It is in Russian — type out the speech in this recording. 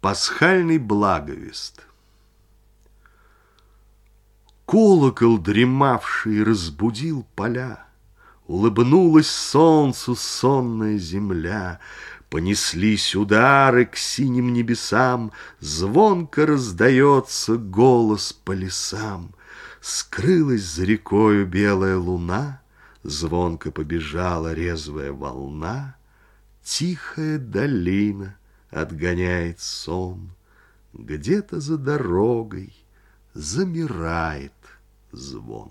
Пасхальный благовест. Колокол, дремавший, разбудил поля. Улыбнулась солнцу сонная земля, Понеслись удары к синим небесам, Звонко раздается голос по лесам. Скрылась за рекою белая луна, Звонко побежала резвая волна, Тихая долина отгоняет сон, Где-то за дорогой замирает звон.